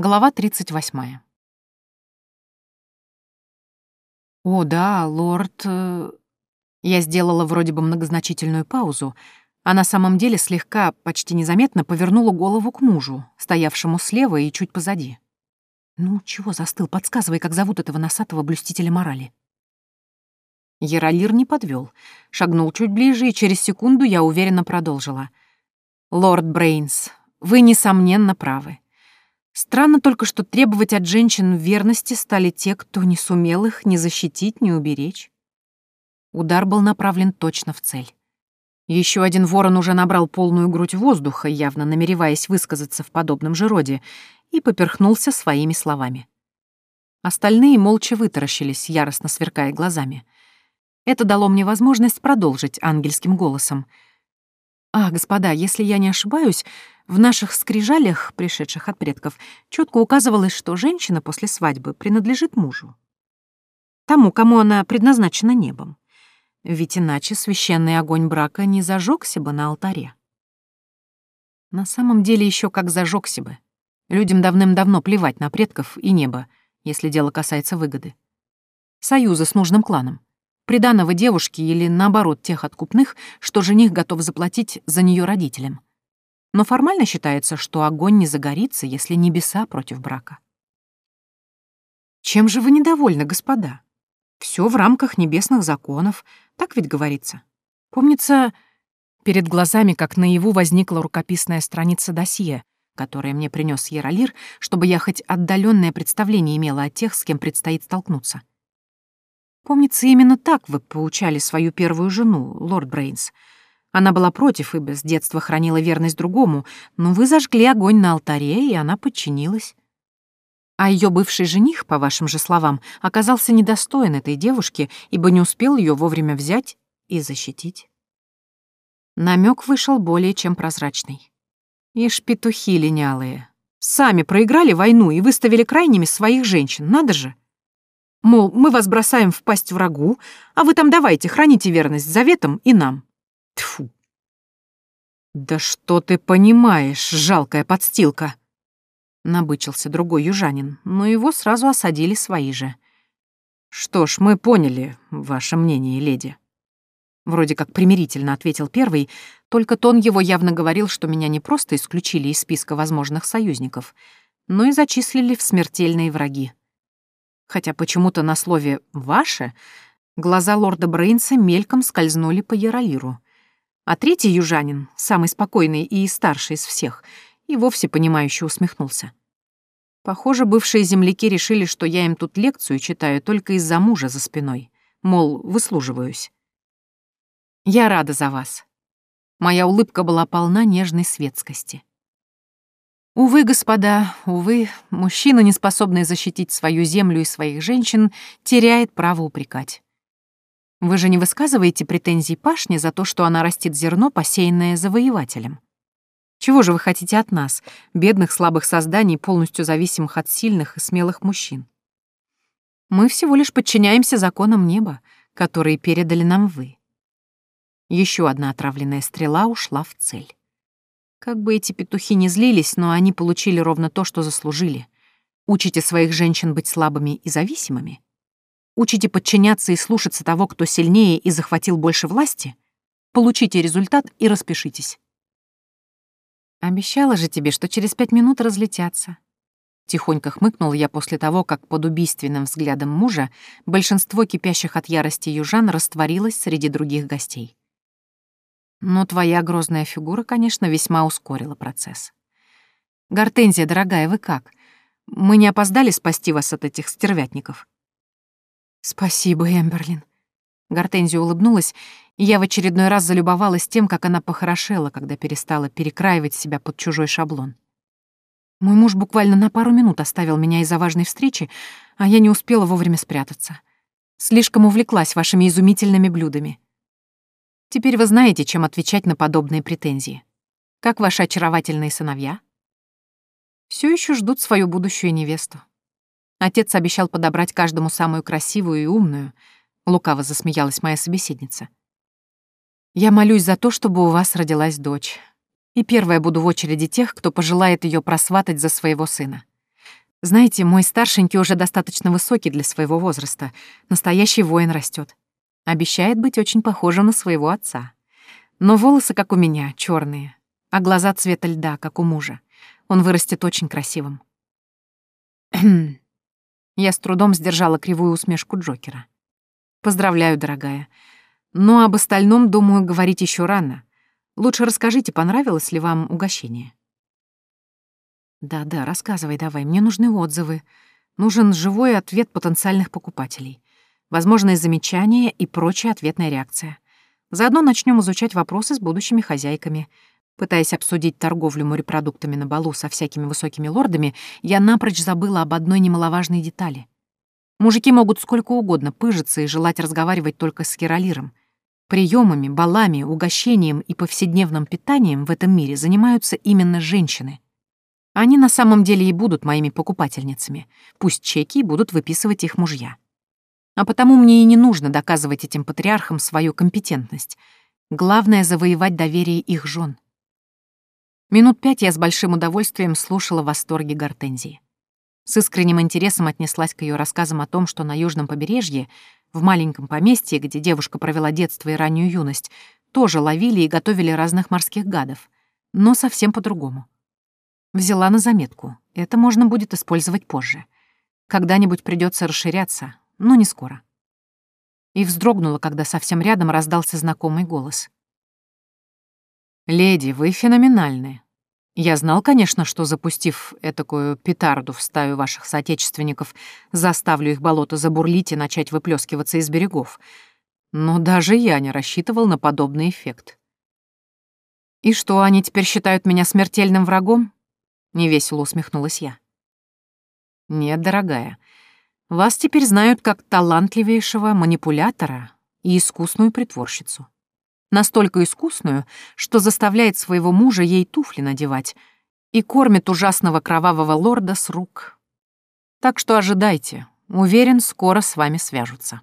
Глава 38. «О, да, лорд...» э, Я сделала вроде бы многозначительную паузу, а на самом деле слегка, почти незаметно повернула голову к мужу, стоявшему слева и чуть позади. «Ну, чего застыл? Подсказывай, как зовут этого носатого блюстителя морали». Яролир не подвел, шагнул чуть ближе, и через секунду я уверенно продолжила. «Лорд Брейнс, вы, несомненно, правы. Странно только, что требовать от женщин верности стали те, кто не сумел их ни защитить, ни уберечь. Удар был направлен точно в цель. Еще один ворон уже набрал полную грудь воздуха, явно намереваясь высказаться в подобном же роде, и поперхнулся своими словами. Остальные молча вытаращились, яростно сверкая глазами. Это дало мне возможность продолжить ангельским голосом. «А, господа, если я не ошибаюсь, в наших скрижалях, пришедших от предков, четко указывалось, что женщина после свадьбы принадлежит мужу. Тому, кому она предназначена небом. Ведь иначе священный огонь брака не зажегся бы на алтаре. На самом деле еще как зажегся бы. Людям давным-давно плевать на предков и небо, если дело касается выгоды. Союза с нужным кланом. Приданного девушки или, наоборот, тех откупных, что жених готов заплатить за нее родителям но формально считается, что огонь не загорится, если небеса против брака. Чем же вы недовольны, господа? Все в рамках небесных законов, так ведь говорится. Помнится, перед глазами, как наяву, возникла рукописная страница досье, которое мне принес Яролир, чтобы я хоть отдаленное представление имела о тех, с кем предстоит столкнуться. Помнится, именно так вы поучали свою первую жену, лорд Брейнс — она была против, ибо с детства хранила верность другому, но вы зажгли огонь на алтаре, и она подчинилась. А ее бывший жених, по вашим же словам, оказался недостоин этой девушки, ибо не успел ее вовремя взять и защитить. Намек вышел более чем прозрачный. Ишь, петухи линялые. Сами проиграли войну и выставили крайними своих женщин, надо же. Мол, мы вас бросаем в пасть врагу, а вы там давайте, храните верность заветам и нам. Тьфу. «Да что ты понимаешь, жалкая подстилка!» Набычился другой южанин, но его сразу осадили свои же. «Что ж, мы поняли ваше мнение, леди». Вроде как примирительно ответил первый, только тон его явно говорил, что меня не просто исключили из списка возможных союзников, но и зачислили в смертельные враги. Хотя почему-то на слове «ваше» глаза лорда Брейнса мельком скользнули по Яролиру — а третий южанин, самый спокойный и старший из всех, и вовсе понимающе усмехнулся. Похоже, бывшие земляки решили, что я им тут лекцию читаю только из-за мужа за спиной. Мол, выслуживаюсь. Я рада за вас. Моя улыбка была полна нежной светскости. Увы, господа, увы, мужчина, не способный защитить свою землю и своих женщин, теряет право упрекать. Вы же не высказываете претензий пашне за то, что она растит зерно, посеянное завоевателем? Чего же вы хотите от нас, бедных слабых созданий, полностью зависимых от сильных и смелых мужчин? Мы всего лишь подчиняемся законам неба, которые передали нам вы. Еще одна отравленная стрела ушла в цель. Как бы эти петухи не злились, но они получили ровно то, что заслужили. Учите своих женщин быть слабыми и зависимыми — Учите подчиняться и слушаться того, кто сильнее и захватил больше власти? Получите результат и распишитесь. Обещала же тебе, что через пять минут разлетятся. Тихонько хмыкнул я после того, как под убийственным взглядом мужа большинство кипящих от ярости южан растворилось среди других гостей. Но твоя грозная фигура, конечно, весьма ускорила процесс. Гортензия, дорогая, вы как? Мы не опоздали спасти вас от этих стервятников? «Спасибо, Эмберлин». Гортензия улыбнулась, и я в очередной раз залюбовалась тем, как она похорошела, когда перестала перекраивать себя под чужой шаблон. Мой муж буквально на пару минут оставил меня из-за важной встречи, а я не успела вовремя спрятаться. Слишком увлеклась вашими изумительными блюдами. Теперь вы знаете, чем отвечать на подобные претензии. Как ваши очаровательные сыновья? Все еще ждут свою будущую невесту. Отец обещал подобрать каждому самую красивую и умную. Лукаво засмеялась моя собеседница. Я молюсь за то, чтобы у вас родилась дочь. И первая буду в очереди тех, кто пожелает ее просватать за своего сына. Знаете, мой старшенький уже достаточно высокий для своего возраста. Настоящий воин растет. Обещает быть очень похожим на своего отца. Но волосы, как у меня, черные, а глаза цвета льда, как у мужа. Он вырастет очень красивым. Я с трудом сдержала кривую усмешку Джокера. Поздравляю, дорогая. Но об остальном, думаю, говорить еще рано. Лучше расскажите, понравилось ли вам угощение. Да-да, рассказывай давай, мне нужны отзывы. Нужен живой ответ потенциальных покупателей. Возможные замечания и прочая ответная реакция. Заодно начнем изучать вопросы с будущими хозяйками. Пытаясь обсудить торговлю морепродуктами на балу со всякими высокими лордами, я напрочь забыла об одной немаловажной детали. Мужики могут сколько угодно пыжиться и желать разговаривать только с Киролиром. Приемами, балами, угощением и повседневным питанием в этом мире занимаются именно женщины — они на самом деле и будут моими покупательницами. Пусть чеки будут выписывать их мужья. А потому мне и не нужно доказывать этим патриархам свою компетентность. Главное — завоевать доверие их жен. Минут пять я с большим удовольствием слушала восторги Гортензии. С искренним интересом отнеслась к ее рассказам о том, что на южном побережье, в маленьком поместье, где девушка провела детство и раннюю юность, тоже ловили и готовили разных морских гадов, но совсем по-другому. Взяла на заметку. Это можно будет использовать позже. Когда-нибудь придется расширяться, но не скоро. И вздрогнула, когда совсем рядом раздался знакомый голос. «Леди, вы феноменальны. Я знал, конечно, что, запустив этакую петарду в стаю ваших соотечественников, заставлю их болото забурлить и начать выплескиваться из берегов. Но даже я не рассчитывал на подобный эффект. И что, они теперь считают меня смертельным врагом? Невесело усмехнулась я. Нет, дорогая. Вас теперь знают как талантливейшего манипулятора и искусную притворщицу. Настолько искусную, что заставляет своего мужа ей туфли надевать и кормит ужасного кровавого лорда с рук. Так что ожидайте. Уверен, скоро с вами свяжутся.